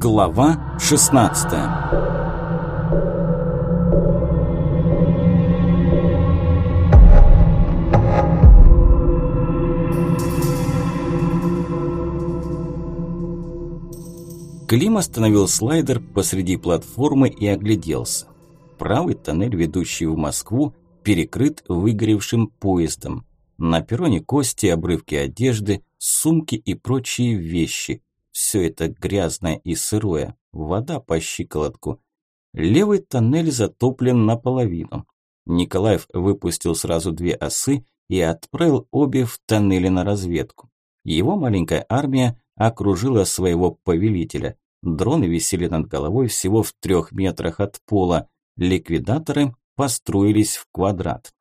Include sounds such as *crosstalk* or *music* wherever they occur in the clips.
Глава 16 Клим остановил слайдер посреди платформы и огляделся. Правый тоннель, ведущий в Москву, перекрыт выгоревшим поездом. На перроне кости, обрывки одежды, сумки и прочие вещи. Все это грязное и сырое, вода по щиколотку. Левый тоннель затоплен наполовину. Николаев выпустил сразу две осы и отправил обе в тоннели на разведку. Его маленькая армия окружила своего повелителя. Дроны висели над головой всего в трех метрах от пола. Ликвидаторы построились в квадрат.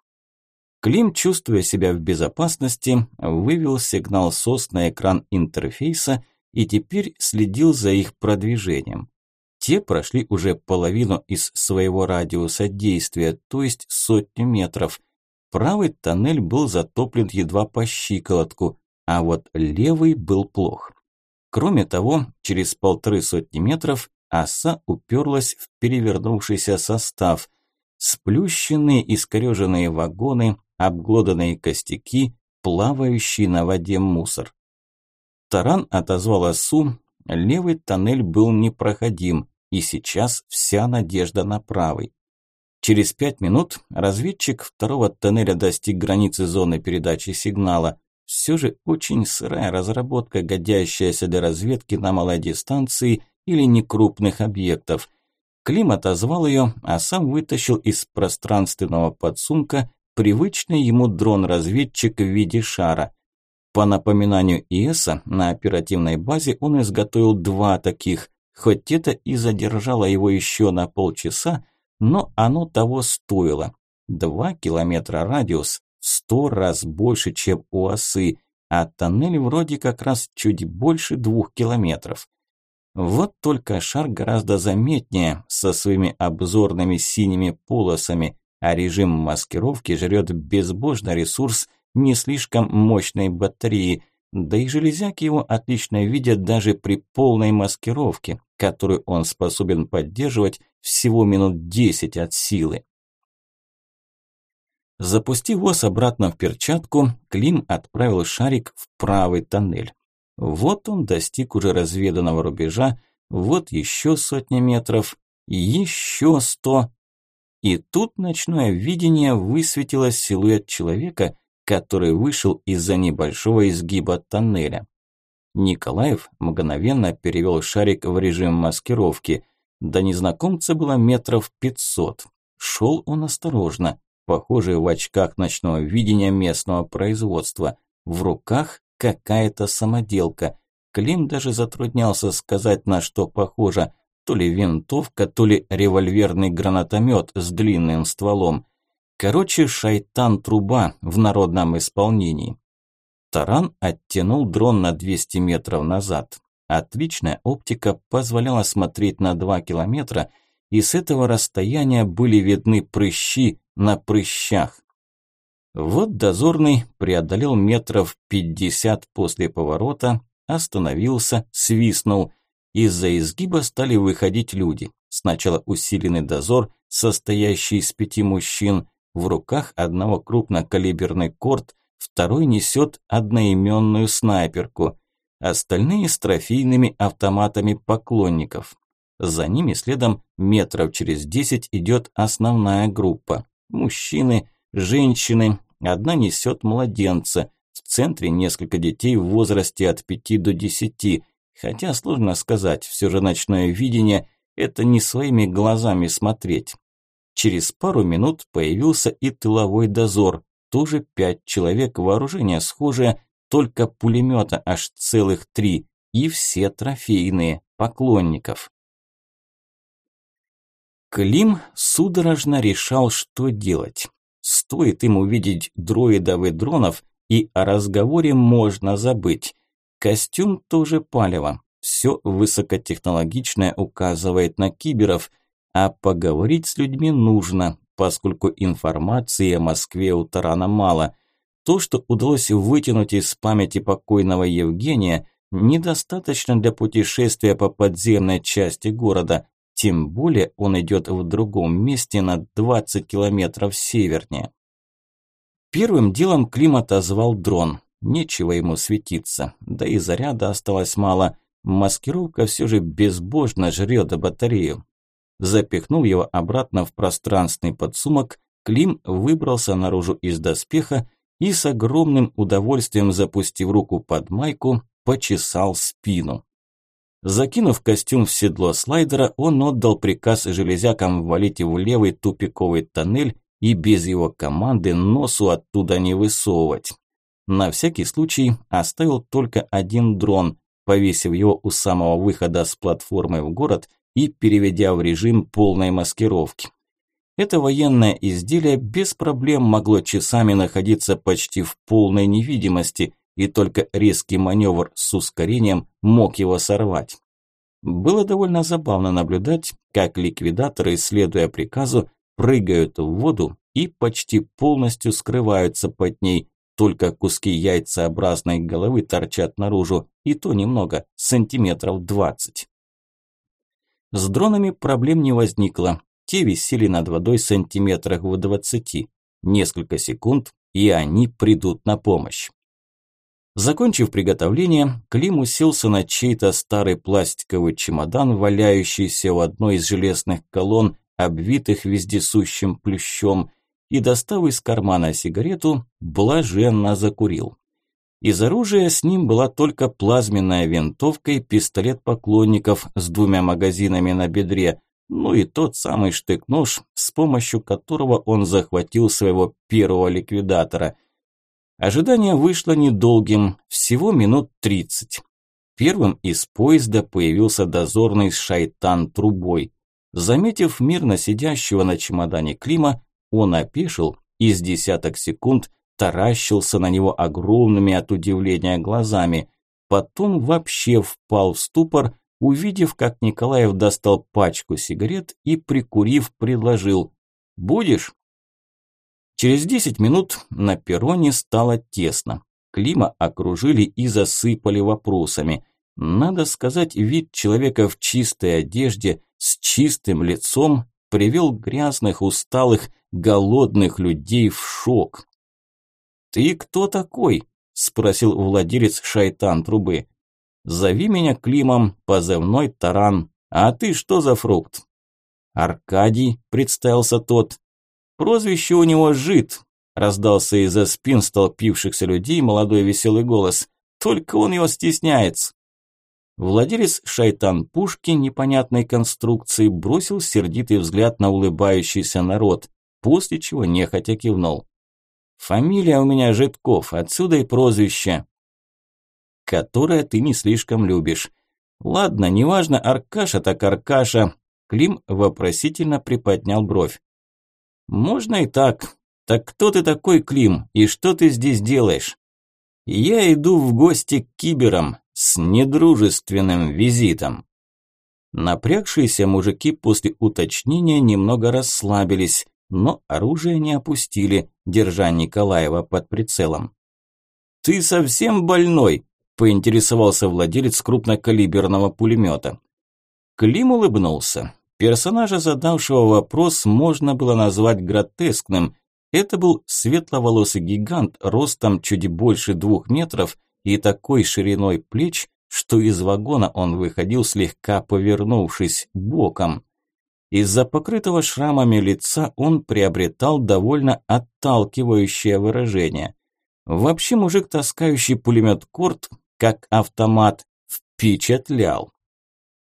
Клим, чувствуя себя в безопасности, вывел сигнал СОС на экран интерфейса и теперь следил за их продвижением. Те прошли уже половину из своего радиуса действия, то есть сотню метров. Правый тоннель был затоплен едва по щиколотку, а вот левый был плох. Кроме того, через полторы сотни метров оса уперлась в перевернувшийся состав. Сплющенные искореженные вагоны, обглоданные костяки, плавающий на воде мусор. Таран отозвал осу, левый тоннель был непроходим, и сейчас вся надежда на правый. Через пять минут разведчик второго тоннеля достиг границы зоны передачи сигнала. Все же очень сырая разработка, годящаяся для разведки на малой дистанции или некрупных объектов. Клим отозвал ее, а сам вытащил из пространственного подсумка привычный ему дрон-разведчик в виде шара. По напоминанию ИЭСа, на оперативной базе он изготовил два таких, хоть это и задержало его еще на полчаса, но оно того стоило. Два километра радиус, сто раз больше, чем у осы, а тоннель вроде как раз чуть больше двух километров. Вот только шар гораздо заметнее, со своими обзорными синими полосами, а режим маскировки жрет безбожный ресурс не слишком мощной батареи, да и железяки его отлично видят даже при полной маскировке, которую он способен поддерживать всего минут 10 от силы. Запустив ВОЗ обратно в перчатку, Клим отправил шарик в правый тоннель. Вот он достиг уже разведанного рубежа, вот еще сотня метров, еще сто, и тут ночное видение высветило силуэт человека, который вышел из-за небольшого изгиба тоннеля. Николаев мгновенно перевел шарик в режим маскировки. До незнакомца было метров пятьсот. Шел он осторожно, похоже в очках ночного видения местного производства. В руках какая-то самоделка. Клим даже затруднялся сказать, на что похоже – то ли винтовка, то ли револьверный гранатомет с длинным стволом. Короче, шайтан-труба в народном исполнении. Таран оттянул дрон на 200 метров назад. Отличная оптика позволяла смотреть на 2 километра, и с этого расстояния были видны прыщи на прыщах. Вот дозорный преодолел метров 50 после поворота, остановился, свистнул. Из-за изгиба стали выходить люди. Сначала усиленный дозор, состоящий из пяти мужчин, в руках одного крупнокалиберный корт, второй несет одноименную снайперку, остальные с трофейными автоматами поклонников. За ними следом метров через десять идет основная группа. Мужчины, женщины, одна несет младенца, в центре несколько детей в возрасте от пяти до десяти – Хотя сложно сказать, все же ночное видение – это не своими глазами смотреть. Через пару минут появился и тыловой дозор, тоже пять человек, вооружение схожее, только пулемета аж целых три, и все трофейные, поклонников. Клим судорожно решал, что делать. Стоит им увидеть дроидов и дронов, и о разговоре можно забыть. Костюм тоже палево. Все высокотехнологичное указывает на киберов, а поговорить с людьми нужно, поскольку информации о Москве у Тарана мало. То, что удалось вытянуть из памяти покойного Евгения, недостаточно для путешествия по подземной части города, тем более он идет в другом месте на 20 километров севернее. Первым делом Клим отозвал дрон. Нечего ему светиться, да и заряда осталось мало. Маскировка все же безбожно жрет батарею. Запихнув его обратно в пространственный подсумок, Клим выбрался наружу из доспеха и с огромным удовольствием, запустив руку под майку, почесал спину. Закинув костюм в седло слайдера, он отдал приказ железякам валить в левый тупиковый тоннель и без его команды носу оттуда не высовывать. На всякий случай оставил только один дрон, повесив его у самого выхода с платформы в город и переведя в режим полной маскировки. Это военное изделие без проблем могло часами находиться почти в полной невидимости, и только резкий маневр с ускорением мог его сорвать. Было довольно забавно наблюдать, как ликвидаторы, следуя приказу, прыгают в воду и почти полностью скрываются под ней, только куски яйцеобразной головы торчат наружу, и то немного, сантиметров двадцать. С дронами проблем не возникло, те висели над водой сантиметрах в двадцати. Несколько секунд, и они придут на помощь. Закончив приготовление, Клим уселся на чей-то старый пластиковый чемодан, валяющийся у одной из железных колонн, обвитых вездесущим плющом, и, достав из кармана сигарету, блаженно закурил. Из оружия с ним была только плазменная винтовка и пистолет поклонников с двумя магазинами на бедре, ну и тот самый штык-нож, с помощью которого он захватил своего первого ликвидатора. Ожидание вышло недолгим, всего минут тридцать. Первым из поезда появился дозорный шайтан трубой. Заметив мирно сидящего на чемодане Клима, он опешил и с десяток секунд таращился на него огромными от удивления глазами. Потом вообще впал в ступор, увидев, как Николаев достал пачку сигарет и, прикурив, предложил «Будешь?». Через десять минут на перроне стало тесно. Клима окружили и засыпали вопросами. Надо сказать, вид человека в чистой одежде, с чистым лицом, привел грязных, усталых, голодных людей в шок. «Ты кто такой?» – спросил владелец шайтан трубы. Зови меня Климом, позывной Таран. А ты что за фрукт? Аркадий, представился тот. Прозвище у него Жид, раздался из-за спин столпившихся людей молодой веселый голос. Только он его стесняется. Владелец шайтан-пушки непонятной конструкции бросил сердитый взгляд на улыбающийся народ, после чего нехотя кивнул. «Фамилия у меня Житков, отсюда и прозвище которое ты не слишком любишь. Ладно, неважно, Аркаша так Аркаша. Клим вопросительно приподнял бровь. Можно и так. Так кто ты такой, Клим, и что ты здесь делаешь? Я иду в гости к киберам с недружественным визитом. Напрягшиеся мужики после уточнения немного расслабились, но оружие не опустили, держа Николаева под прицелом. «Ты совсем больной?» поинтересовался владелец крупнокалиберного пулемета. Клим улыбнулся. Персонажа, задавшего вопрос, можно было назвать гротескным. Это был светловолосый гигант, ростом чуть больше двух метров и такой шириной плеч, что из вагона он выходил слегка повернувшись боком. Из-за покрытого шрамами лица он приобретал довольно отталкивающее выражение. Вообще мужик, таскающий пулемет Корт, как автомат, впечатлял.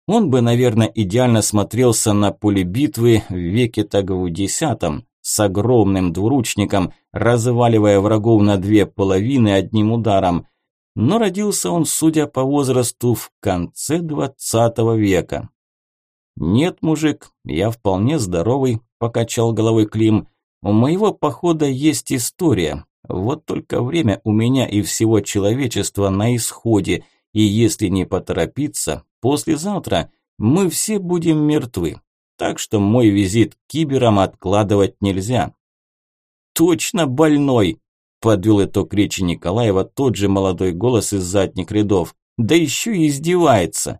Он бы, наверное, идеально смотрелся на поле битвы в веке так десятом, с огромным двуручником, разваливая врагов на две половины одним ударом. Но родился он, судя по возрасту, в конце двадцатого века. «Нет, мужик, я вполне здоровый», – покачал головой Клим. «У моего похода есть история, вот только время у меня и всего человечества на исходе, и если не поторопиться, послезавтра мы все будем мертвы. Так что мой визит к киберам откладывать нельзя. Точно больной, подвел итог речи Николаева тот же молодой голос из задних рядов. да еще и издевается.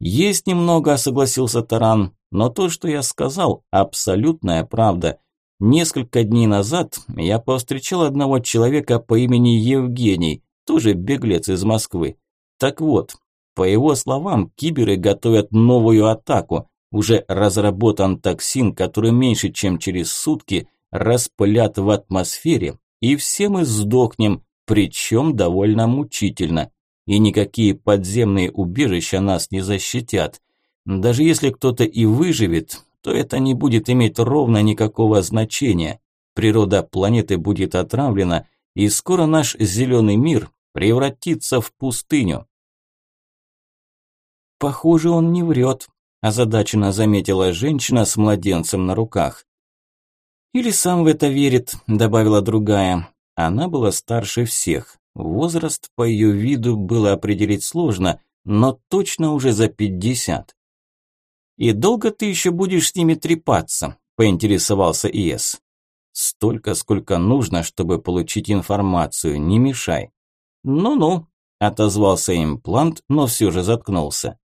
Есть немного, согласился Таран, но то, что я сказал, абсолютная правда. Несколько дней назад я повстречал одного человека по имени Евгений, тоже беглец из Москвы. Так вот, по его словам, киберы готовят новую атаку. Уже разработан токсин, который меньше, чем через сутки распылят в атмосфере, и все мы сдохнем, причем довольно мучительно. И никакие подземные убежища нас не защитят. Даже если кто-то и выживет, то это не будет иметь ровно никакого значения. Природа планеты будет отравлена, и скоро наш зеленый мир превратится в пустыню. Похоже, он не врет, озадаченно заметила женщина с младенцем на руках. Или сам в это верит, добавила другая. Она была старше всех. Возраст по ее виду было определить сложно, но точно уже за пятьдесят. «И долго ты еще будешь с ними трепаться?» – поинтересовался Иес. «Столько, сколько нужно, чтобы получить информацию, не мешай». «Ну-ну», – отозвался имплант, но все же заткнулся.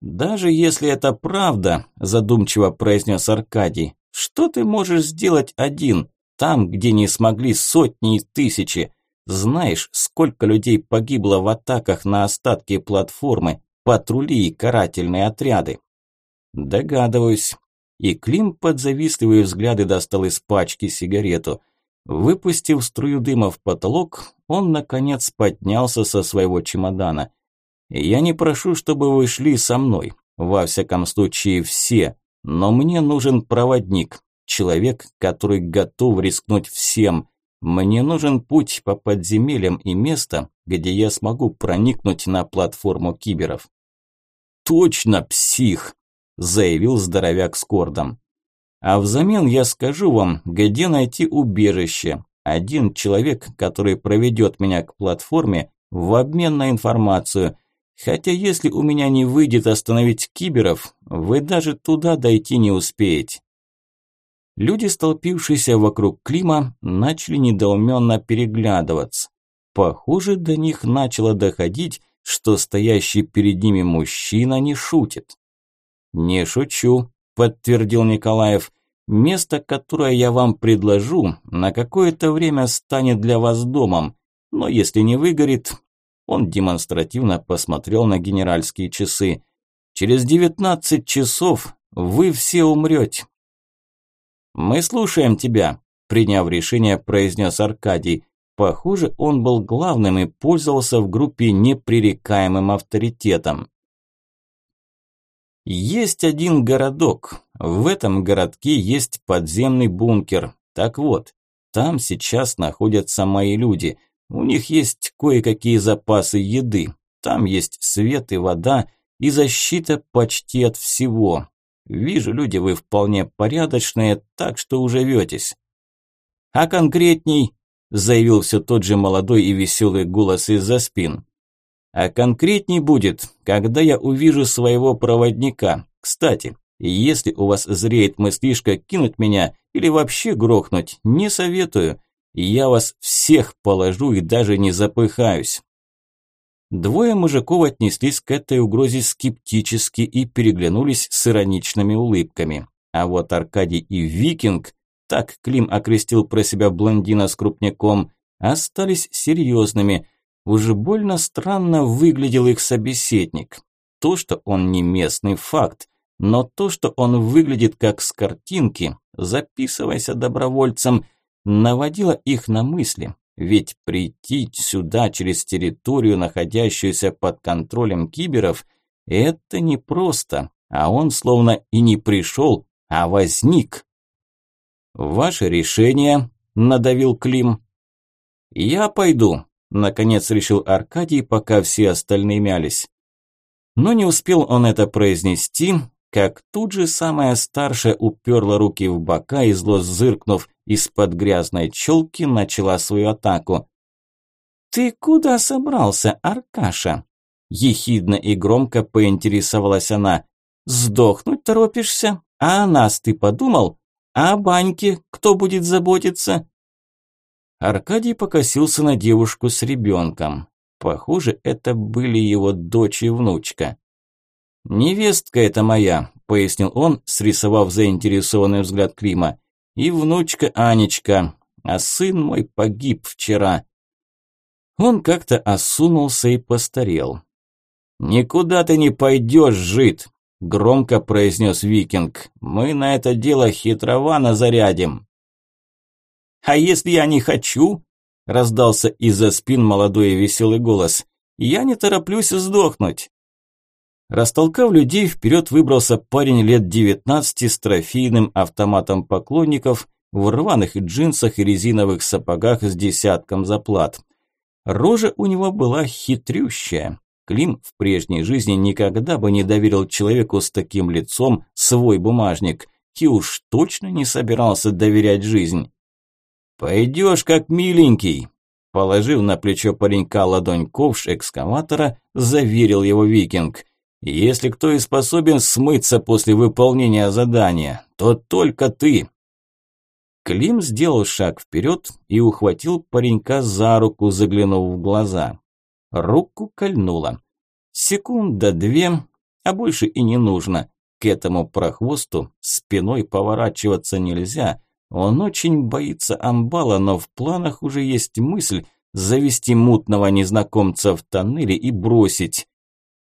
«Даже если это правда», – задумчиво произнес Аркадий, – «что ты можешь сделать один, там, где не смогли сотни и тысячи? Знаешь, сколько людей погибло в атаках на остатки платформы, патрули и карательные отряды?» Догадываюсь. И Клим под завистливые взгляды достал из пачки сигарету. Выпустив струю дыма в потолок, он, наконец, поднялся со своего чемодана. «Я не прошу, чтобы вы шли со мной. Во всяком случае, все. Но мне нужен проводник. Человек, который готов рискнуть всем. Мне нужен путь по подземельям и место, где я смогу проникнуть на платформу киберов». «Точно, псих!» заявил здоровяк с кордом. А взамен я скажу вам, где найти убежище. Один человек, который проведет меня к платформе в обмен на информацию. Хотя если у меня не выйдет остановить киберов, вы даже туда дойти не успеете. Люди, столпившиеся вокруг Клима, начали недоуменно переглядываться. Похоже, до них начало доходить, что стоящий перед ними мужчина не шутит. «Не шучу», – подтвердил Николаев. «Место, которое я вам предложу, на какое-то время станет для вас домом, но если не выгорит...» Он демонстративно посмотрел на генеральские часы. «Через девятнадцать часов вы все умрете». «Мы слушаем тебя», – приняв решение, произнес Аркадий. Похоже, он был главным и пользовался в группе непререкаемым авторитетом. Есть один городок. В этом городке есть подземный бункер. Так вот, там сейчас находятся мои люди. У них есть кое-какие запасы еды. Там есть свет и вода, и защита почти от всего. Вижу, люди вы вполне порядочные, так что уживетесь. А конкретней, заявил все тот же молодой и веселый голос из-за спин. А конкретней будет, когда я увижу своего проводника. Кстати, если у вас зреет мыслишка кинуть меня или вообще грохнуть, не советую. Я вас всех положу и даже не запыхаюсь. Двое мужиков отнеслись к этой угрозе скептически и переглянулись с ироничными улыбками. А вот Аркадий и Викинг, так Клим окрестил про себя блондина с крупняком, остались серьезными – Уж больно странно выглядел их собеседник. То, что он не местный факт, но то, что он выглядит как с картинки, записывайся добровольцем, наводило их на мысли. Ведь прийти сюда через территорию, находящуюся под контролем киберов, это непросто, а он словно и не пришел, а возник. «Ваше решение», – надавил Клим. «Я пойду», Наконец решил Аркадий, пока все остальные мялись. Но не успел он это произнести, как тут же самая старшая уперла руки в бока и зло зыркнув из-под грязной челки, начала свою атаку. «Ты куда собрался, Аркаша?» Ехидно и громко поинтересовалась она. «Сдохнуть торопишься? А о нас ты подумал? А о баньке кто будет заботиться? Аркадий покосился на девушку с ребенком. Похоже, это были его дочь и внучка. «Невестка это моя», – пояснил он, срисовав заинтересованный взгляд Клима. «И внучка Анечка, а сын мой погиб вчера». Он как-то осунулся и постарел. «Никуда ты не пойдешь, жид!» – громко произнес викинг. «Мы на это дело хитровано зарядим». «А если я не хочу?» – раздался из-за спин молодой и веселый голос. «Я не тороплюсь сдохнуть». Растолкав людей, вперед выбрался парень лет девятнадцати с трофейным автоматом поклонников в рваных джинсах и резиновых сапогах с десятком заплат. Рожа у него была хитрющая. Клим в прежней жизни никогда бы не доверил человеку с таким лицом свой бумажник и уж точно не собирался доверять жизнь. «Пойдешь как миленький», положив на плечо паренька ладонь ковш экскаватора, заверил его викинг. «Если кто и способен смыться после выполнения задания, то только ты». Клим сделал шаг вперед и ухватил паренька за руку, заглянув в глаза. Руку кольнуло. Секунда-две, а больше и не нужно. К этому прохвосту спиной поворачиваться нельзя. Он очень боится амбала, но в планах уже есть мысль завести мутного незнакомца в тоннеле и бросить.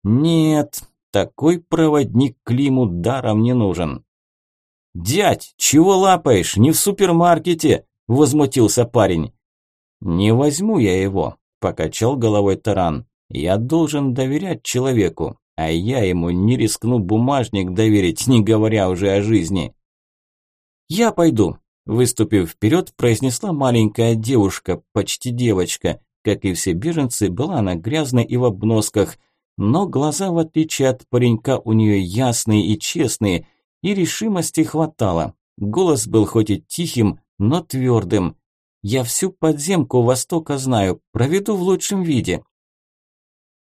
Нет, такой проводник Климу даром не нужен. «Дядь, чего лапаешь? Не в супермаркете!» – возмутился парень. «Не возьму я его», – покачал головой Таран. «Я должен доверять человеку, а я ему не рискну бумажник доверить, *laughs* не говоря уже о жизни». «Я пойду», – выступив вперед, произнесла маленькая девушка, почти девочка. Как и все беженцы, была она грязной и в обносках, но глаза, в отличие от паренька, у нее ясные и честные – и решимости хватало. Голос был хоть и тихим, но твердым. «Я всю подземку Востока знаю, проведу в лучшем виде».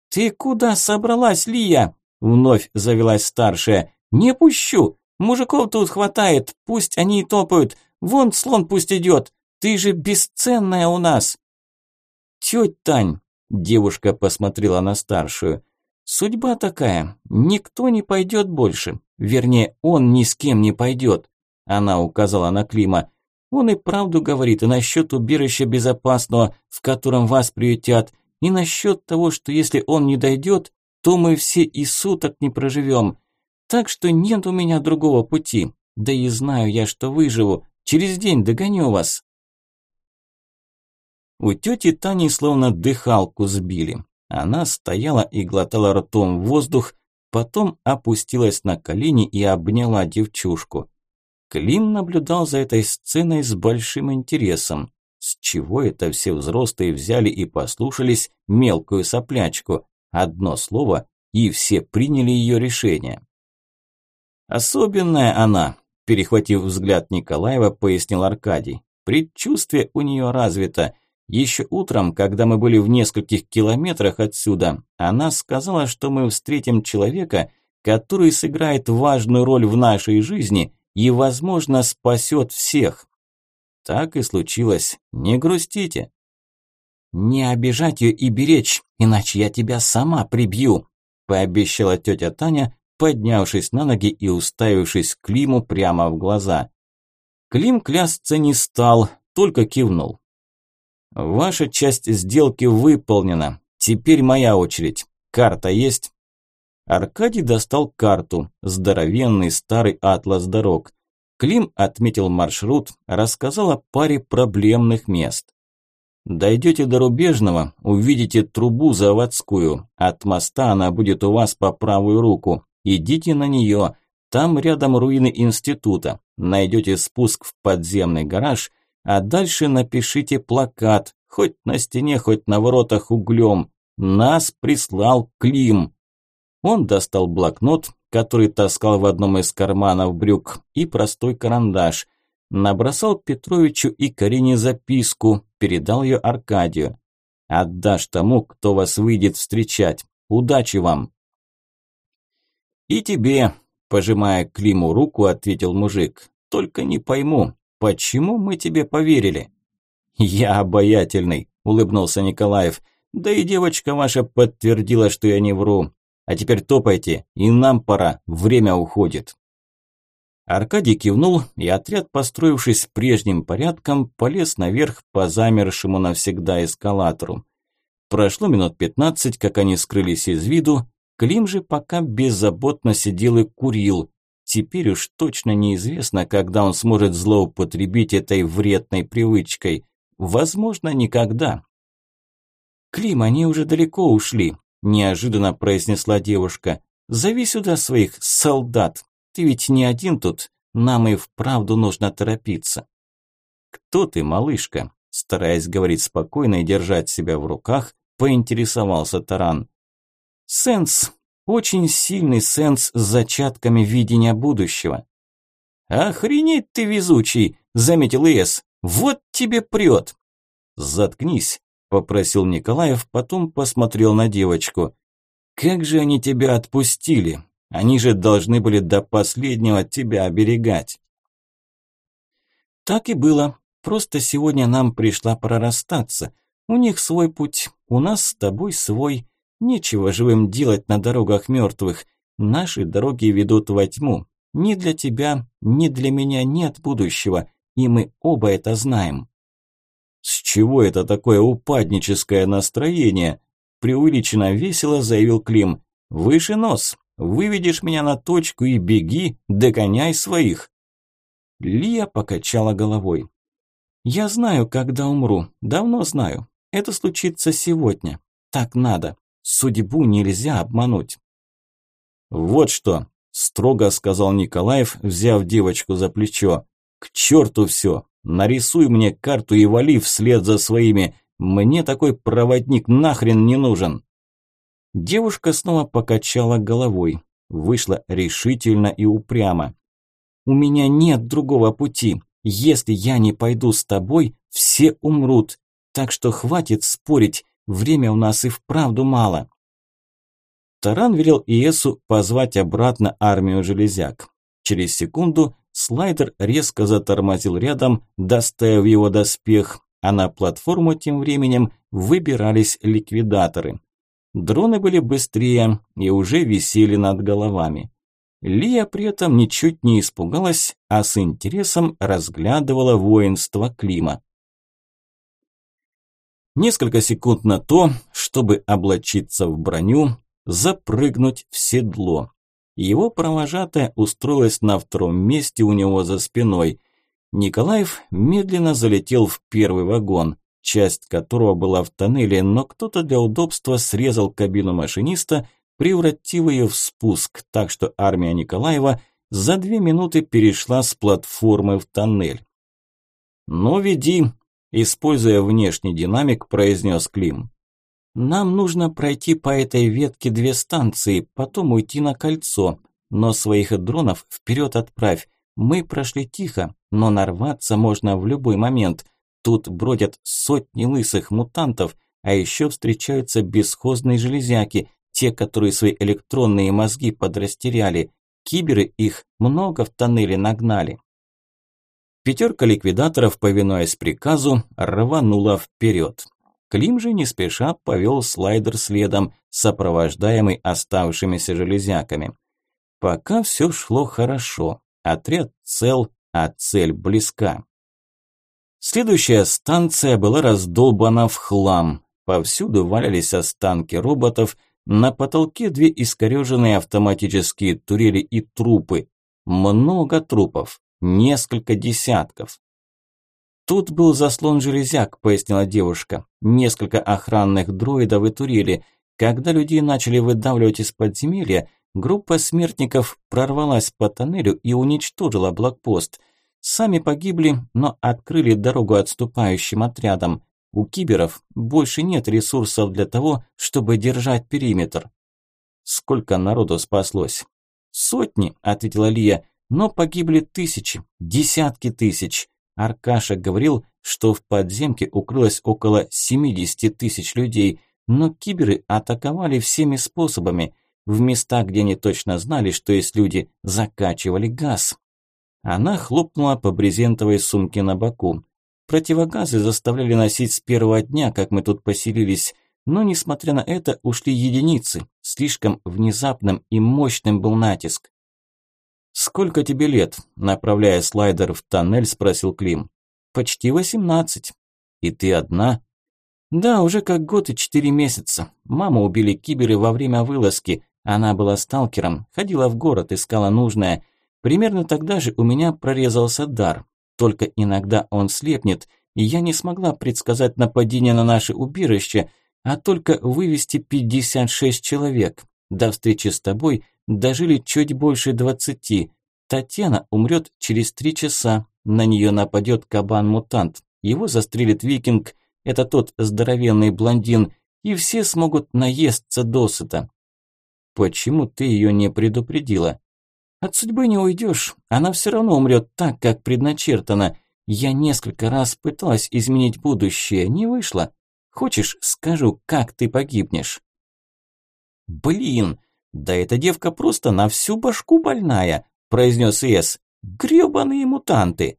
«Ты куда собралась, Лия?» – вновь завелась старшая. «Не пущу! Мужиков тут хватает, пусть они и топают. Вон слон пусть идет. Ты же бесценная у нас!» «Тёть Тань!» – девушка посмотрела на старшую. «Судьба такая, никто не пойдет больше. Вернее, он ни с кем не пойдет. Она указала на Клима. Он и правду говорит и насчет убежища безопасного, в котором вас приютят, и насчет того, что если он не дойдет, то мы все и суток не проживем. Так что нет у меня другого пути. Да и знаю я, что выживу. Через день догоню вас. У тети Тани словно дыхалку сбили. Она стояла и глотала ртом воздух, Потом опустилась на колени и обняла девчушку. Клим наблюдал за этой сценой с большим интересом. С чего это все взрослые взяли и послушались мелкую соплячку? Одно слово, и все приняли ее решение. «Особенная она», – перехватив взгляд Николаева, пояснил Аркадий. «Предчувствие у нее развито. Еще утром, когда мы были в нескольких километрах отсюда, она сказала, что мы встретим человека, который сыграет важную роль в нашей жизни и, возможно, спасет всех. Так и случилось. Не грустите. Не обижать ее и беречь, иначе я тебя сама прибью, пообещала тетя Таня, поднявшись на ноги и уставившись Климу прямо в глаза. Клим клясться не стал, только кивнул. Ваша часть сделки выполнена. Теперь моя очередь. Карта есть? Аркадий достал карту, здоровенный старый атлас дорог. Клим отметил маршрут, рассказал о паре проблемных мест. Дойдете до Рубежного, увидите трубу заводскую. От моста она будет у вас по правую руку. Идите на нее. Там рядом руины института. Найдете спуск в подземный гараж а дальше напишите плакат, хоть на стене, хоть на воротах углем. Нас прислал Клим. Он достал блокнот, который таскал в одном из карманов брюк, и простой карандаш. Набросал Петровичу и Карине записку, передал ее Аркадию. «Отдашь тому, кто вас выйдет встречать. Удачи вам!» «И тебе», – пожимая Климу руку, ответил мужик. «Только не пойму, Почему мы тебе поверили?» «Я обаятельный», – улыбнулся Николаев. Да и девочка ваша подтвердила, что я не вру. А теперь топайте, и нам пора, время уходит. Аркадий кивнул, и отряд, построившись прежним порядком, полез наверх по замершему навсегда эскалатору. Прошло минут пятнадцать, как они скрылись из виду, Клим же пока беззаботно сидел и курил. Теперь уж точно неизвестно, когда он сможет злоупотребить этой вредной привычкой. Возможно, никогда. «Клим, они уже далеко ушли», – неожиданно произнесла девушка. «Зови сюда своих солдат. Ты ведь не один тут. Нам и вправду нужно торопиться». «Кто ты, малышка?» Стараясь говорить спокойно и держать себя в руках, поинтересовался Таран. «Сенс. Очень сильный сенс с зачатками видения будущего». «Охренеть ты везучий!» – заметил Эс. «Вот тебе прет!» «Заткнись!» попросил Николаев, потом посмотрел на девочку. Как же они тебя отпустили? Они же должны были до последнего тебя оберегать. Так и было. Просто сегодня нам пришла пора расстаться. У них свой путь, у нас с тобой свой. Нечего живым делать на дорогах мертвых. Наши дороги ведут во тьму. Ни для тебя, ни для меня нет будущего, и мы оба это знаем. «С чего это такое упадническое настроение?» Преувеличенно весело заявил Клим. «Выше нос. Выведешь меня на точку и беги, догоняй своих». Лия покачала головой. «Я знаю, когда умру. Давно знаю. Это случится сегодня. Так надо. Судьбу нельзя обмануть». «Вот что», – строго сказал Николаев, взяв девочку за плечо. «К черту все. Нарисуй мне карту и вали вслед за своими. Мне такой проводник нахрен не нужен. Девушка снова покачала головой. Вышла решительно и упрямо. У меня нет другого пути. Если я не пойду с тобой, все умрут. Так что хватит спорить, время у нас и вправду мало. Таран велел Иесу позвать обратно армию железяк. Через секунду Слайдер резко затормозил рядом, доставив его доспех, а на платформу тем временем выбирались ликвидаторы. Дроны были быстрее и уже висели над головами. Лия при этом ничуть не испугалась, а с интересом разглядывала воинство Клима. Несколько секунд на то, чтобы облачиться в броню, запрыгнуть в седло. Его провожатая устроилась на втором месте у него за спиной. Николаев медленно залетел в первый вагон, часть которого была в тоннеле, но кто-то для удобства срезал кабину машиниста, превратив ее в спуск, так что армия Николаева за две минуты перешла с платформы в тоннель. «Ну, веди», – используя внешний динамик, произнес Клим. Нам нужно пройти по этой ветке две станции, потом уйти на кольцо. Но своих дронов вперед отправь. Мы прошли тихо, но нарваться можно в любой момент. Тут бродят сотни лысых мутантов, а еще встречаются бесхозные железяки, те, которые свои электронные мозги подрастеряли. Киберы их много в тоннеле нагнали. Пятерка ликвидаторов, повинуясь приказу, рванула вперед. Клим же не спеша повел слайдер следом, сопровождаемый оставшимися железяками. Пока все шло хорошо, отряд цел, а цель близка. Следующая станция была раздолбана в хлам. Повсюду валялись останки роботов, на потолке две искореженные автоматические турели и трупы. Много трупов, несколько десятков. «Тут был заслон железяк», – пояснила девушка. «Несколько охранных дроидов и турели. Когда людей начали выдавливать из подземелья, группа смертников прорвалась по тоннелю и уничтожила блокпост. Сами погибли, но открыли дорогу отступающим отрядам. У киберов больше нет ресурсов для того, чтобы держать периметр». «Сколько народу спаслось?» «Сотни», – ответила Лия, – «но погибли тысячи, десятки тысяч». Аркаша говорил, что в подземке укрылось около 70 тысяч людей, но киберы атаковали всеми способами. В местах, где они точно знали, что есть люди, закачивали газ. Она хлопнула по брезентовой сумке на боку. Противогазы заставляли носить с первого дня, как мы тут поселились, Но, несмотря на это, ушли единицы. Слишком внезапным и мощным был натиск. «Сколько тебе лет?» – направляя слайдер в тоннель, спросил Клим. «Почти восемнадцать». «И ты одна?» «Да, уже как год и четыре месяца. Маму убили киберы во время вылазки. Она была сталкером, ходила в город, искала нужное. Примерно тогда же у меня прорезался дар. Только иногда он слепнет, и я не смогла предсказать нападение на наше убежище, а только вывести 56 человек. До встречи с тобой дожили чуть больше 20. Татьяна умрет через три часа. На нее нападет кабан-мутант. Его застрелит викинг, это тот здоровенный блондин, и все смогут наесться досыта. Почему ты ее не предупредила? От судьбы не уйдешь, она все равно умрет так, как предначертано. Я несколько раз пыталась изменить будущее, не вышло. Хочешь, скажу, как ты погибнешь? Блин, да эта девка просто на всю башку больная, произнес Эс. Гребаные мутанты.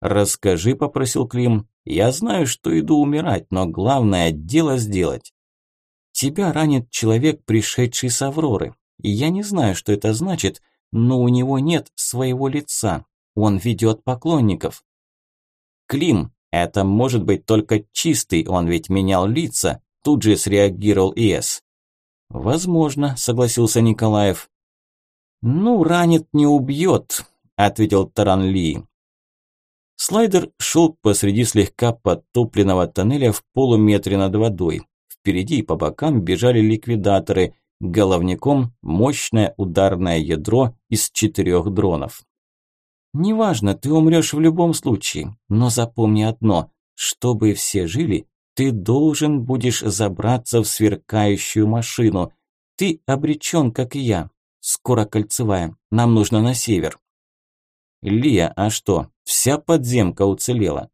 Расскажи, попросил Клим. Я знаю, что иду умирать, но главное дело сделать. Тебя ранит человек, пришедший с Авроры. Я не знаю, что это значит, но у него нет своего лица. Он ведет поклонников. Клим, это может быть только чистый, он ведь менял лица. Тут же среагировал ИС. Возможно, согласился Николаев. Ну, ранит не убьет, ответил Таран Ли. Слайдер шел посреди слегка подтопленного тоннеля в полуметре над водой. Впереди и по бокам бежали ликвидаторы, головником мощное ударное ядро из четырех дронов. Неважно, ты умрешь в любом случае, но запомни одно, чтобы все жили, ты должен будешь забраться в сверкающую машину. Ты обречен, как и я. Скоро кольцевая, нам нужно на север. Лия, а что, вся подземка уцелела?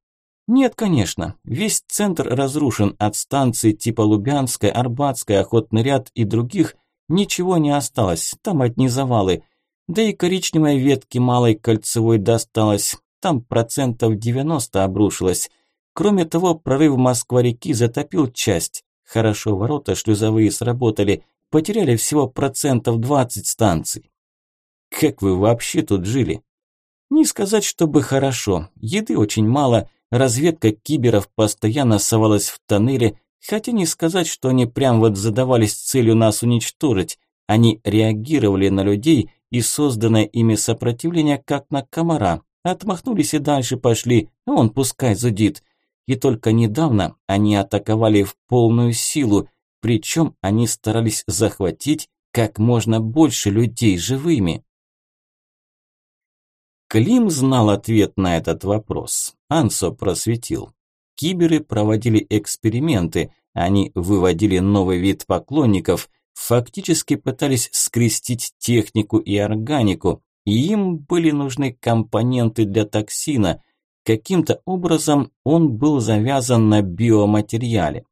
Нет, конечно, весь центр разрушен от станций типа Лубянская, Арбатская, Охотный ряд и других, ничего не осталось, там одни завалы. Да и коричневой ветки малой кольцевой досталось, там процентов 90 обрушилось. Кроме того, прорыв Москва-реки затопил часть. Хорошо, ворота шлюзовые сработали, потеряли всего процентов 20 станций. Как вы вообще тут жили? Не сказать, чтобы хорошо, еды очень мало – Разведка киберов постоянно совалась в тоннеле, хотя не сказать, что они прям вот задавались целью нас уничтожить. Они реагировали на людей и созданное ими сопротивление как на комара. Отмахнулись и дальше пошли, а он пускай зудит. И только недавно они атаковали в полную силу, причем они старались захватить как можно больше людей живыми. Клим знал ответ на этот вопрос. Ансо просветил. Киберы проводили эксперименты, они выводили новый вид поклонников, фактически пытались скрестить технику и органику, и им были нужны компоненты для токсина. Каким-то образом он был завязан на биоматериале.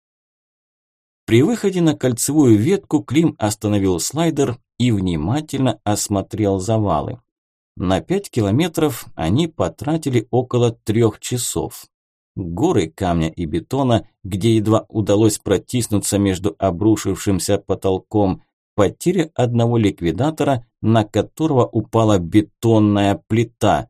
При выходе на кольцевую ветку Клим остановил слайдер и внимательно осмотрел завалы. На пять километров они потратили около трех часов. Горы камня и бетона, где едва удалось протиснуться между обрушившимся потолком, потеря одного ликвидатора, на которого упала бетонная плита.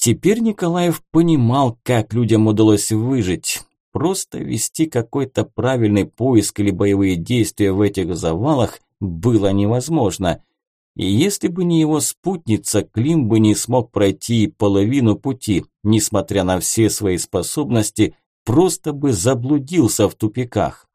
Теперь Николаев понимал, как людям удалось выжить. Просто вести какой-то правильный поиск или боевые действия в этих завалах было невозможно – и если бы не его спутница, Клим бы не смог пройти половину пути, несмотря на все свои способности, просто бы заблудился в тупиках.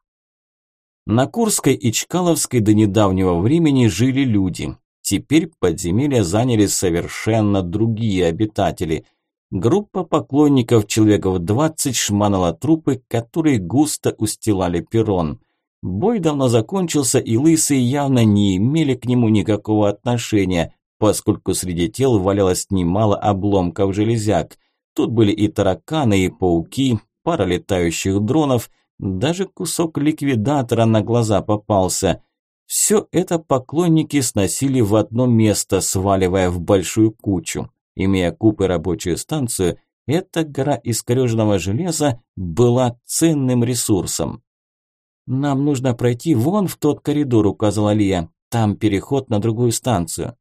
На Курской и Чкаловской до недавнего времени жили люди. Теперь подземелья заняли совершенно другие обитатели. Группа поклонников человеков 20 шманала трупы, которые густо устилали перрон. Бой давно закончился, и лысые явно не имели к нему никакого отношения, поскольку среди тел валялось немало обломков железяк. Тут были и тараканы, и пауки, пара летающих дронов, даже кусок ликвидатора на глаза попался. Все это поклонники сносили в одно место, сваливая в большую кучу. Имея куб и рабочую станцию, эта гора искореженного железа была ценным ресурсом. «Нам нужно пройти вон в тот коридор», – указала Лия. «Там переход на другую станцию».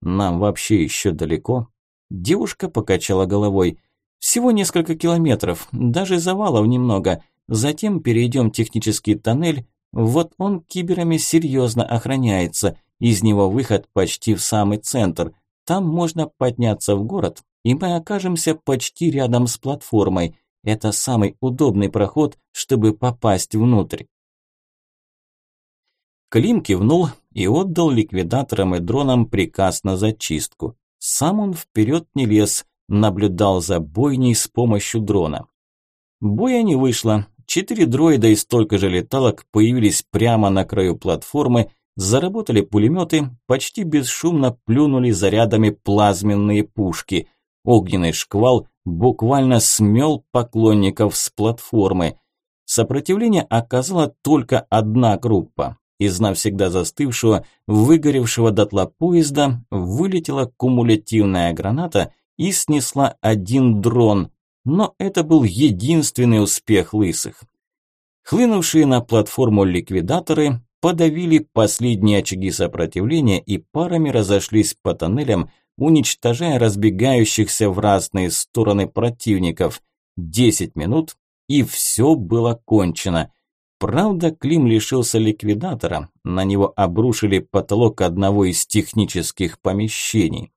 «Нам вообще еще далеко?» Девушка покачала головой. «Всего несколько километров, даже завалов немного. Затем перейдем технический тоннель. Вот он киберами серьезно охраняется. Из него выход почти в самый центр. Там можно подняться в город, и мы окажемся почти рядом с платформой. Это самый удобный проход, чтобы попасть внутрь. Клим кивнул и отдал ликвидаторам и дронам приказ на зачистку. Сам он вперед не лез, наблюдал за бойней с помощью дрона. Боя не вышло. Четыре дроида и столько же леталок появились прямо на краю платформы, заработали пулеметы, почти бесшумно плюнули зарядами плазменные пушки. Огненный шквал буквально смел поклонников с платформы. Сопротивление оказала только одна группа. Из навсегда застывшего, выгоревшего дотла поезда вылетела кумулятивная граната и снесла один дрон, но это был единственный успех лысых. Хлынувшие на платформу ликвидаторы подавили последние очаги сопротивления и парами разошлись по тоннелям, уничтожая разбегающихся в разные стороны противников. Десять минут, и все было кончено. Правда, Клим лишился ликвидатора, на него обрушили потолок одного из технических помещений.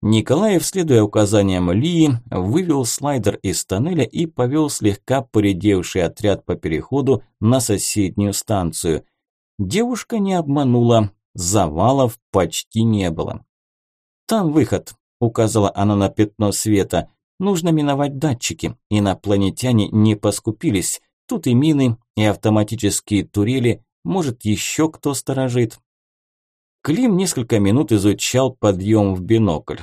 Николаев, следуя указаниям Лии, вывел слайдер из тоннеля и повел слегка поредевший отряд по переходу на соседнюю станцию. Девушка не обманула, завалов почти не было. «Там выход», – указала она на пятно света. «Нужно миновать датчики. Инопланетяне не поскупились. Тут и мины, и автоматические турели. Может, еще кто сторожит». Клим несколько минут изучал подъем в бинокль.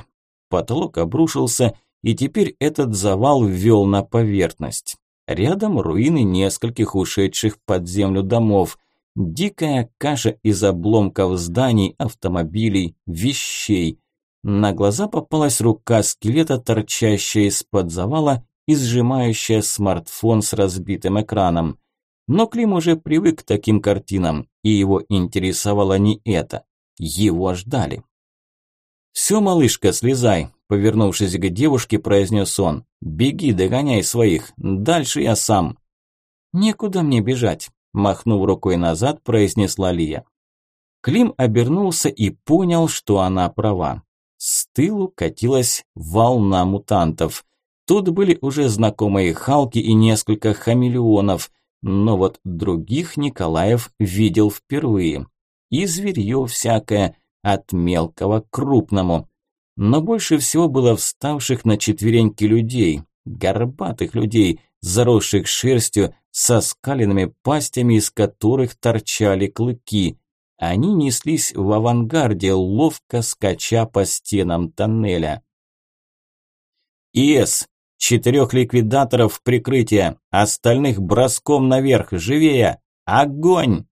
Потолок обрушился, и теперь этот завал ввел на поверхность. Рядом руины нескольких ушедших под землю домов. Дикая каша из обломков зданий, автомобилей, вещей. На глаза попалась рука скелета, торчащая из-под завала и сжимающая смартфон с разбитым экраном. Но Клим уже привык к таким картинам, и его интересовало не это. Его ждали. «Все, малышка, слезай», – повернувшись к девушке, произнес он. «Беги, догоняй своих, дальше я сам». «Некуда мне бежать», – махнув рукой назад, произнесла Лия. Клим обернулся и понял, что она права. С тылу катилась волна мутантов. Тут были уже знакомые Халки и несколько хамелеонов, но вот других Николаев видел впервые. И зверье всякое, от мелкого к крупному. Но больше всего было вставших на четвереньки людей, горбатых людей, заросших шерстью, со скаленными пастями, из которых торчали клыки. Они неслись в авангарде, ловко скача по стенам тоннеля. «ИС! Четырех ликвидаторов прикрытия! Остальных броском наверх! Живее! Огонь!»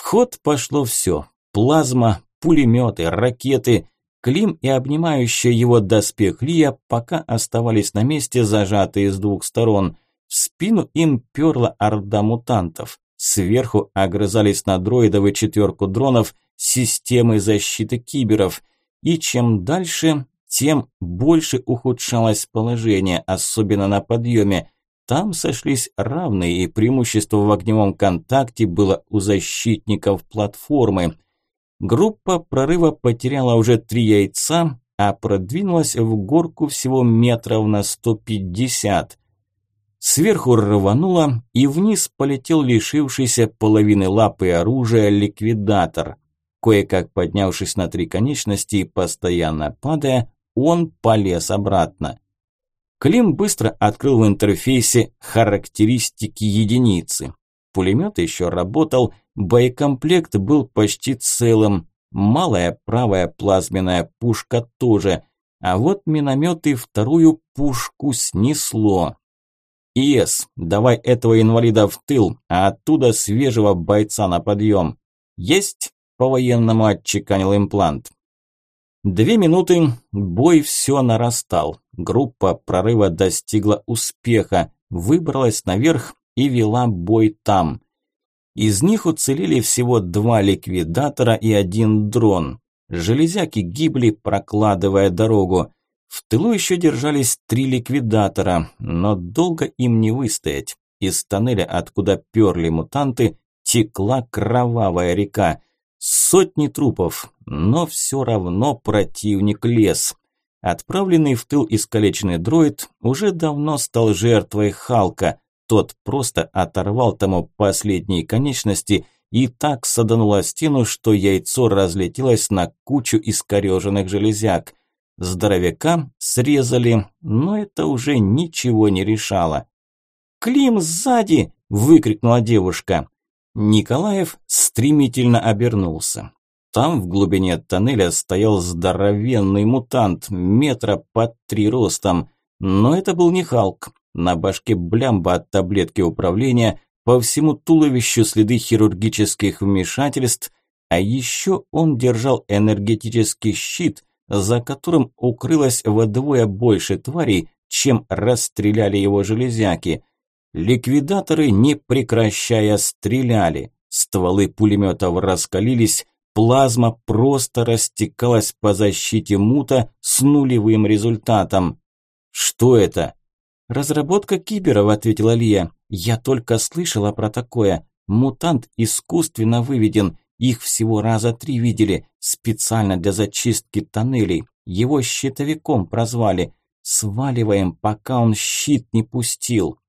В ход пошло все. Плазма, пулеметы, ракеты. Клим и обнимающая его доспех Лия пока оставались на месте, зажатые с двух сторон. В спину им перла орда мутантов. Сверху огрызались на дроидов и четверку дронов системы защиты киберов. И чем дальше, тем больше ухудшалось положение, особенно на подъеме. Там сошлись равные, и преимущество в огневом контакте было у защитников платформы. Группа прорыва потеряла уже три яйца, а продвинулась в горку всего метров на 150. Сверху рвануло, и вниз полетел лишившийся половины лапы оружия ликвидатор. Кое-как поднявшись на три конечности и постоянно падая, он полез обратно. Клим быстро открыл в интерфейсе характеристики единицы. Пулемет еще работал, боекомплект был почти целым, малая правая плазменная пушка тоже, а вот миномет и вторую пушку снесло. «ИС, давай этого инвалида в тыл, а оттуда свежего бойца на подъем». «Есть!» – по-военному отчеканил имплант. Две минуты, бой все нарастал. Группа прорыва достигла успеха, выбралась наверх и вела бой там. Из них уцелели всего два ликвидатора и один дрон. Железяки гибли, прокладывая дорогу. В тылу еще держались три ликвидатора, но долго им не выстоять. Из тоннеля, откуда перли мутанты, текла кровавая река. Сотни трупов, но все равно противник лез. Отправленный в тыл искалеченный дроид уже давно стал жертвой Халка. Тот просто оторвал тому последние конечности и так садануло стену, что яйцо разлетелось на кучу искореженных железяк. Здоровяка срезали, но это уже ничего не решало. «Клим сзади!» – выкрикнула девушка. Николаев стремительно обернулся. Там в глубине тоннеля стоял здоровенный мутант, метра под три ростом. Но это был не Халк. На башке блямба от таблетки управления, по всему туловищу следы хирургических вмешательств, а еще он держал энергетический щит, за которым укрылось вдвое больше тварей, чем расстреляли его железяки. Ликвидаторы, не прекращая, стреляли. Стволы пулеметов раскалились, плазма просто растекалась по защите мута с нулевым результатом. «Что это?» «Разработка киберов», – ответила Лия. «Я только слышала про такое. Мутант искусственно выведен. Их всего раза три видели. Специально для зачистки тоннелей. Его щитовиком прозвали. Сваливаем, пока он щит не пустил».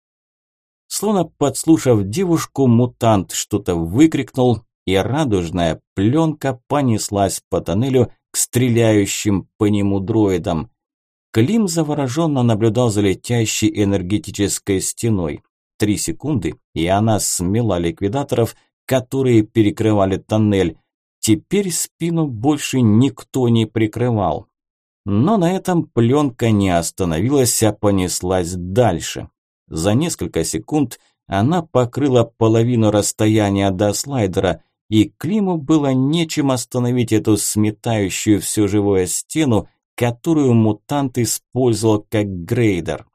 Словно подслушав девушку, мутант что-то выкрикнул, и радужная пленка понеслась по тоннелю к стреляющим по нему дроидам. Клим завороженно наблюдал за летящей энергетической стеной. Три секунды, и она смела ликвидаторов, которые перекрывали тоннель. Теперь спину больше никто не прикрывал. Но на этом пленка не остановилась, а понеслась дальше. За несколько секунд она покрыла половину расстояния до слайдера, и Климу было нечем остановить эту сметающую все живое стену, которую мутант использовал как грейдер.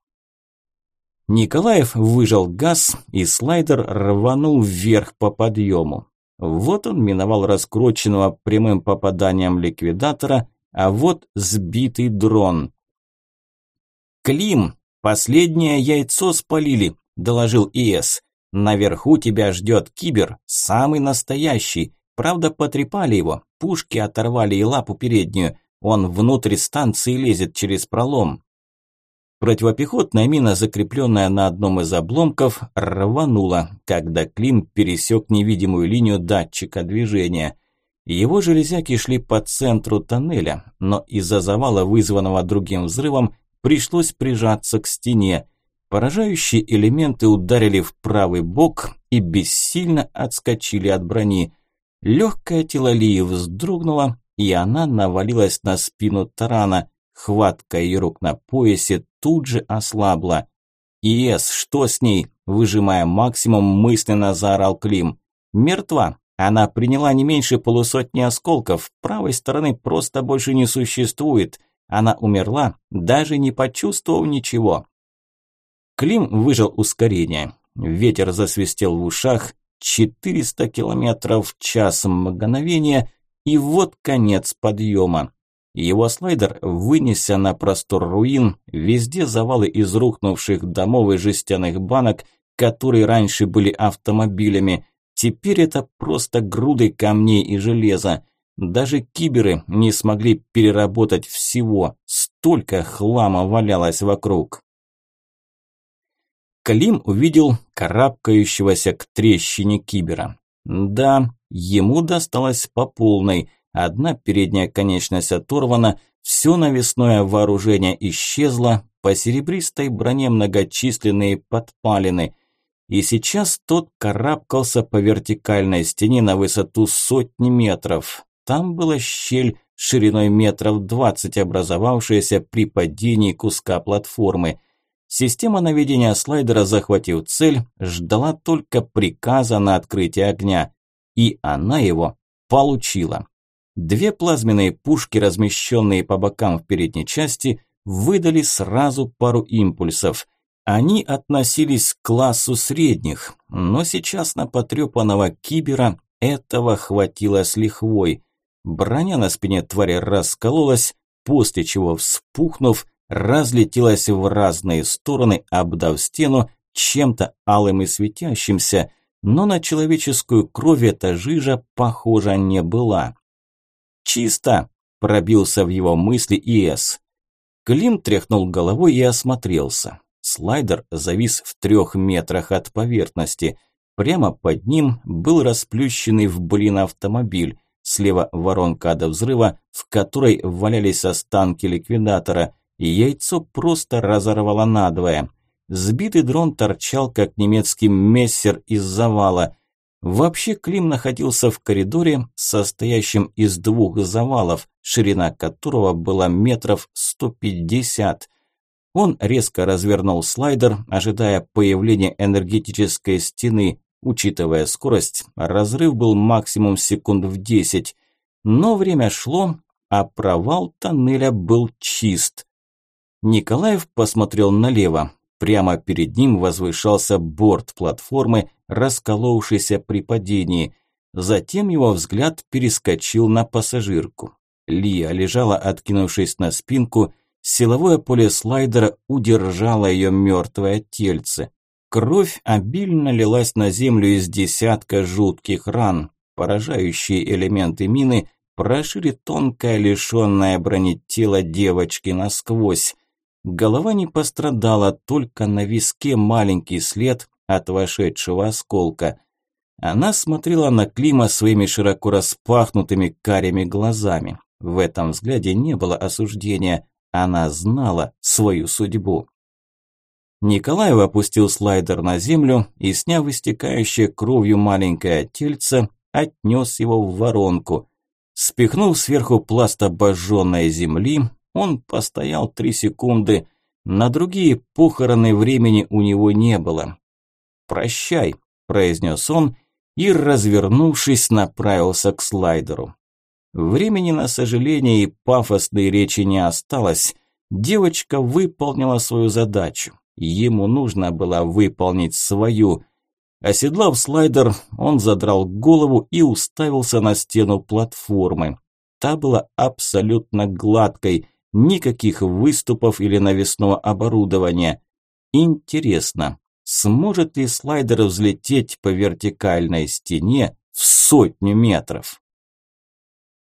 Николаев выжал газ, и слайдер рванул вверх по подъему. Вот он миновал раскрученного прямым попаданием ликвидатора, а вот сбитый дрон. «Клим, «Последнее яйцо спалили», – доложил ИС. «Наверху тебя ждет кибер, самый настоящий. Правда, потрепали его, пушки оторвали и лапу переднюю. Он внутрь станции лезет через пролом». Противопехотная мина, закрепленная на одном из обломков, рванула, когда Клим пересек невидимую линию датчика движения. Его железяки шли по центру тоннеля, но из-за завала, вызванного другим взрывом, пришлось прижаться к стене. Поражающие элементы ударили в правый бок и бессильно отскочили от брони. Легкое тело Лии вздрогнуло, и она навалилась на спину тарана. Хватка ее рук на поясе тут же ослабла. «Иэс, что с ней?» – выжимая максимум, мысленно заорал Клим. «Мертва. Она приняла не меньше полусотни осколков. Правой стороны просто больше не существует. Она умерла, даже не почувствовав ничего. Клим выжал ускорение. Ветер засвистел в ушах. 400 километров в час мгновения, и вот конец подъема. Его слайдер вынесся на простор руин, везде завалы из рухнувших домов и жестяных банок, которые раньше были автомобилями. Теперь это просто груды камней и железа. Даже киберы не смогли переработать всего, столько хлама валялось вокруг. Клим увидел карабкающегося к трещине кибера. Да, ему досталось по полной. Одна передняя конечность оторвана, все навесное вооружение исчезло, по серебристой броне многочисленные подпалины. И сейчас тот карабкался по вертикальной стене на высоту сотни метров. Там была щель шириной метров двадцать, образовавшаяся при падении куска платформы. Система наведения слайдера, захватив цель, ждала только приказа на открытие огня. И она его получила. Две плазменные пушки, размещенные по бокам в передней части, выдали сразу пару импульсов. Они относились к классу средних, но сейчас на потрепанного кибера этого хватило с лихвой. Броня на спине твари раскололась, после чего, вспухнув, разлетелась в разные стороны, обдав стену чем-то алым и светящимся, но на человеческую кровь эта жижа похожа не была. «Чисто!» – пробился в его мысли ИС. Клим тряхнул головой и осмотрелся. Слайдер завис в трех метрах от поверхности. Прямо под ним был расплющенный в блин автомобиль. Слева воронка до взрыва, в которой валялись останки ликвидатора. И яйцо просто разорвало надвое. Сбитый дрон торчал, как немецкий мессер из завала. Вообще Клим находился в коридоре, состоящем из двух завалов, ширина которого была метров 150. Он резко развернул слайдер, ожидая появления энергетической стены. Учитывая скорость, разрыв был максимум секунд в 10. Но время шло, а провал тоннеля был чист. Николаев посмотрел налево. Прямо перед ним возвышался борт платформы, расколовшийся при падении. Затем его взгляд перескочил на пассажирку. Лия лежала, откинувшись на спинку, Силовое поле слайдера удержало ее мертвое тельце. Кровь обильно лилась на землю из десятка жутких ран. Поражающие элементы мины прошили тонкое лишенное брони тело девочки насквозь. Голова не пострадала, только на виске маленький след от вошедшего осколка. Она смотрела на Клима своими широко распахнутыми карими глазами. В этом взгляде не было осуждения, она знала свою судьбу. Николаев опустил слайдер на землю и, сняв истекающее кровью маленькое тельце, отнес его в воронку. Спихнув сверху пласт обожженной земли, он постоял три секунды. На другие похороны времени у него не было. «Прощай», – произнес он и, развернувшись, направился к слайдеру. Времени на сожаление и пафосные речи не осталось. Девочка выполнила свою задачу. Ему нужно было выполнить свою. Оседлав слайдер, он задрал голову и уставился на стену платформы. Та была абсолютно гладкой, никаких выступов или навесного оборудования. Интересно, сможет ли слайдер взлететь по вертикальной стене в сотню метров?